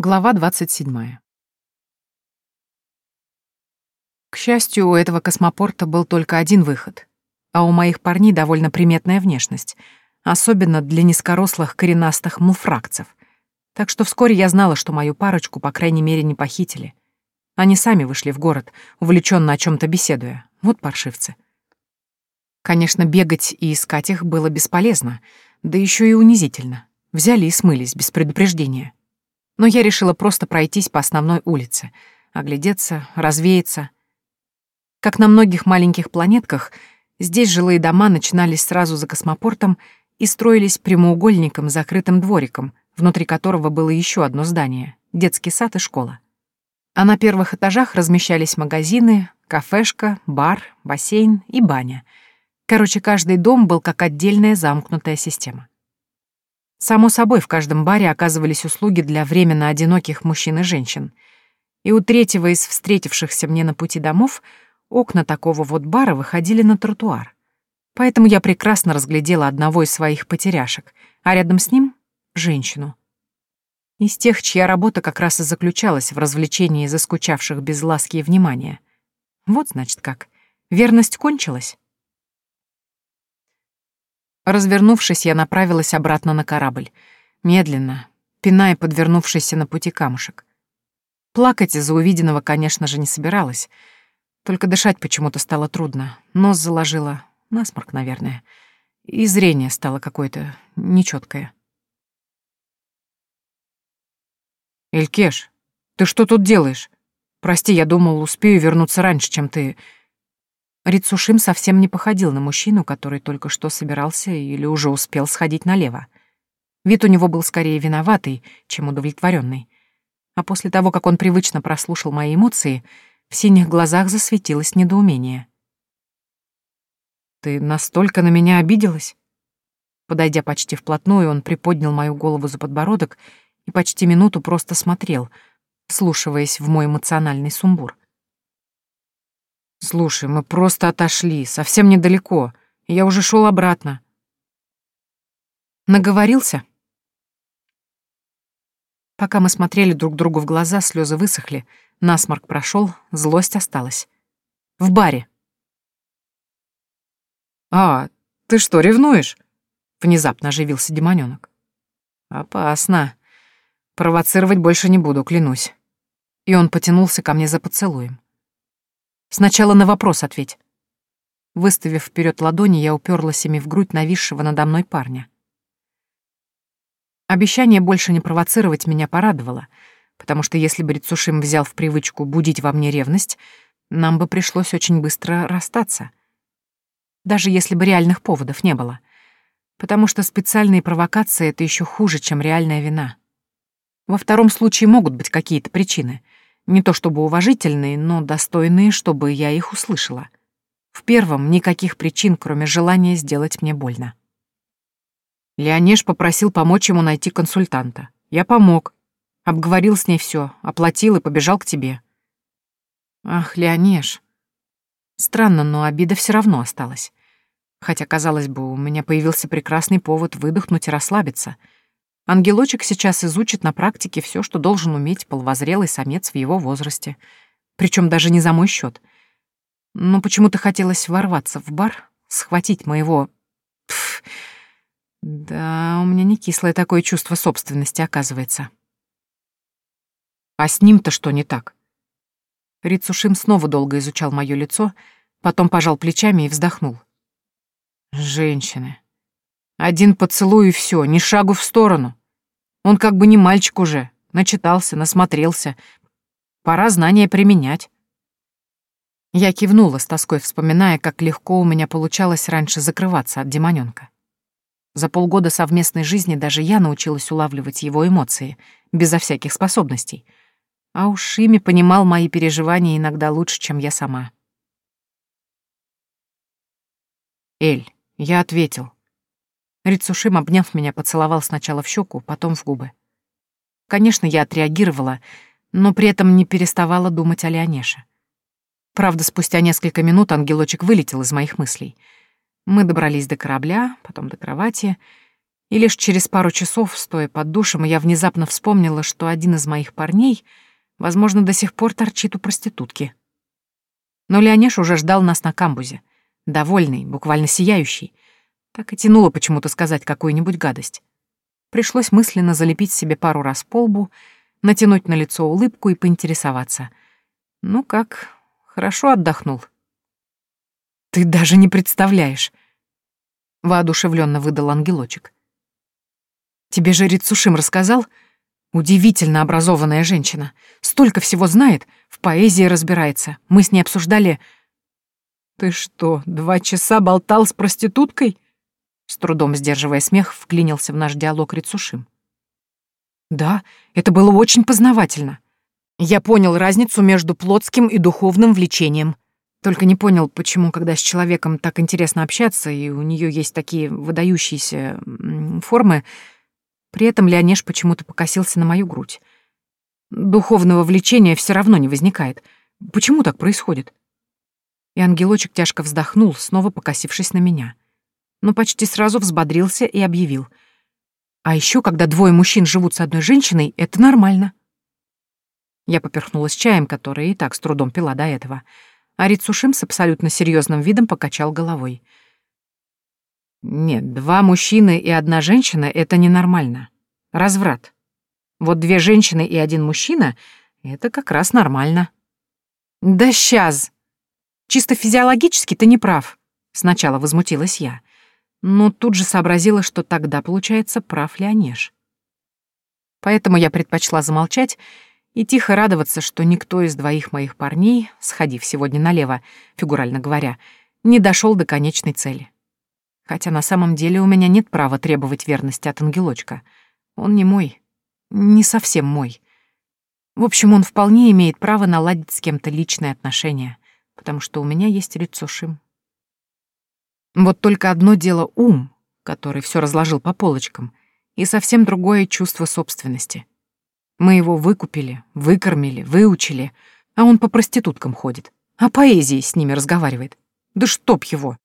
Глава 27. К счастью, у этого космопорта был только один выход, а у моих парней довольно приметная внешность, особенно для низкорослых коренастых муфракцев. Так что вскоре я знала, что мою парочку, по крайней мере, не похитили. Они сами вышли в город, увлеченно о чем то беседуя. Вот паршивцы. Конечно, бегать и искать их было бесполезно, да еще и унизительно. Взяли и смылись без предупреждения но я решила просто пройтись по основной улице, оглядеться, развеяться. Как на многих маленьких планетках, здесь жилые дома начинались сразу за космопортом и строились прямоугольником с закрытым двориком, внутри которого было еще одно здание — детский сад и школа. А на первых этажах размещались магазины, кафешка, бар, бассейн и баня. Короче, каждый дом был как отдельная замкнутая система. Само собой, в каждом баре оказывались услуги для временно одиноких мужчин и женщин. И у третьего из встретившихся мне на пути домов окна такого вот бара выходили на тротуар. Поэтому я прекрасно разглядела одного из своих потеряшек, а рядом с ним — женщину. Из тех, чья работа как раз и заключалась в развлечении заскучавших без ласки и внимания. Вот, значит, как. Верность кончилась. Развернувшись, я направилась обратно на корабль. Медленно, пиная подвернувшийся на пути камушек. Плакать из-за увиденного, конечно же, не собиралась. Только дышать почему-то стало трудно. Нос заложило, насморк, наверное. И зрение стало какое-то нечеткое. «Элькеш, ты что тут делаешь? Прости, я думал, успею вернуться раньше, чем ты...» Рицушим совсем не походил на мужчину, который только что собирался или уже успел сходить налево. Вид у него был скорее виноватый, чем удовлетворенный. А после того, как он привычно прослушал мои эмоции, в синих глазах засветилось недоумение. «Ты настолько на меня обиделась?» Подойдя почти вплотную, он приподнял мою голову за подбородок и почти минуту просто смотрел, слушаясь в мой эмоциональный сумбур. «Слушай, мы просто отошли, совсем недалеко. Я уже шел обратно». «Наговорился?» Пока мы смотрели друг другу в глаза, слезы высохли, насморк прошел, злость осталась. В баре. «А, ты что, ревнуешь?» — внезапно оживился демонёнок. «Опасно. Провоцировать больше не буду, клянусь». И он потянулся ко мне за поцелуем. Сначала на вопрос ответь. Выставив вперед ладони, я уперлась ими в грудь нависшего надо мной парня. Обещание больше не провоцировать меня порадовало, потому что если бы Рицушим взял в привычку будить во мне ревность, нам бы пришлось очень быстро расстаться. Даже если бы реальных поводов не было. Потому что специальные провокации — это еще хуже, чем реальная вина. Во втором случае могут быть какие-то причины — не то чтобы уважительные, но достойные, чтобы я их услышала. В первом никаких причин, кроме желания сделать мне больно. Леонеж попросил помочь ему найти консультанта. Я помог. Обговорил с ней все, оплатил и побежал к тебе. Ах, Леонеж. Странно, но обида все равно осталась. Хотя, казалось бы, у меня появился прекрасный повод выдохнуть и расслабиться — Ангелочек сейчас изучит на практике все, что должен уметь половозрелый самец в его возрасте. Причем даже не за мой счет. Но почему-то хотелось ворваться в бар, схватить моего... Пф. Да, у меня не кислое такое чувство собственности, оказывается. А с ним-то что не так? Рицушим снова долго изучал мое лицо, потом пожал плечами и вздохнул. Женщины. Один поцелуй и все, ни шагу в сторону. Он как бы не мальчик уже, начитался, насмотрелся. Пора знания применять. Я кивнула с тоской, вспоминая, как легко у меня получалось раньше закрываться от демонёнка. За полгода совместной жизни даже я научилась улавливать его эмоции, безо всяких способностей. А уж ими понимал мои переживания иногда лучше, чем я сама. «Эль, я ответил. Рицушим, обняв меня, поцеловал сначала в щеку, потом в губы. Конечно, я отреагировала, но при этом не переставала думать о Леонеше. Правда, спустя несколько минут ангелочек вылетел из моих мыслей. Мы добрались до корабля, потом до кровати, И лишь через пару часов, стоя под душем, я внезапно вспомнила, что один из моих парней, возможно, до сих пор торчит у проститутки. Но Леонеш уже ждал нас на камбузе, довольный, буквально сияющий. Так и тянуло почему-то сказать какую-нибудь гадость. Пришлось мысленно залепить себе пару раз по лбу, натянуть на лицо улыбку и поинтересоваться. «Ну как, хорошо отдохнул?» «Ты даже не представляешь!» — воодушевленно выдал ангелочек. «Тебе же Рицушим рассказал? Удивительно образованная женщина. Столько всего знает, в поэзии разбирается. Мы с ней обсуждали...» «Ты что, два часа болтал с проституткой?» С трудом сдерживая смех, вклинился в наш диалог Рицушим. «Да, это было очень познавательно. Я понял разницу между плотским и духовным влечением», только не понял, почему, когда с человеком так интересно общаться, и у нее есть такие выдающиеся формы, при этом Леонеж почему-то покосился на мою грудь. Духовного влечения все равно не возникает. Почему так происходит? И ангелочек тяжко вздохнул, снова покосившись на меня. Но почти сразу взбодрился и объявил. А еще, когда двое мужчин живут с одной женщиной, это нормально. Я поперхнулась чаем, который и так с трудом пила до этого — а Рицушим с абсолютно серьезным видом покачал головой. «Нет, два мужчины и одна женщина — это ненормально. Разврат. Вот две женщины и один мужчина — это как раз нормально». «Да сейчас! Чисто физиологически ты не прав», — сначала возмутилась я. Но тут же сообразила, что тогда, получается, прав Леонеж. Поэтому я предпочла замолчать и тихо радоваться, что никто из двоих моих парней, сходив сегодня налево, фигурально говоря, не дошел до конечной цели. Хотя на самом деле у меня нет права требовать верности от ангелочка. Он не мой, не совсем мой. В общем, он вполне имеет право наладить с кем-то личные отношения, потому что у меня есть лицо Шим. Вот только одно дело ум, который все разложил по полочкам, и совсем другое чувство собственности — мы его выкупили, выкормили, выучили, а он по проституткам ходит, а поэзии с ними разговаривает. Да чтоб его!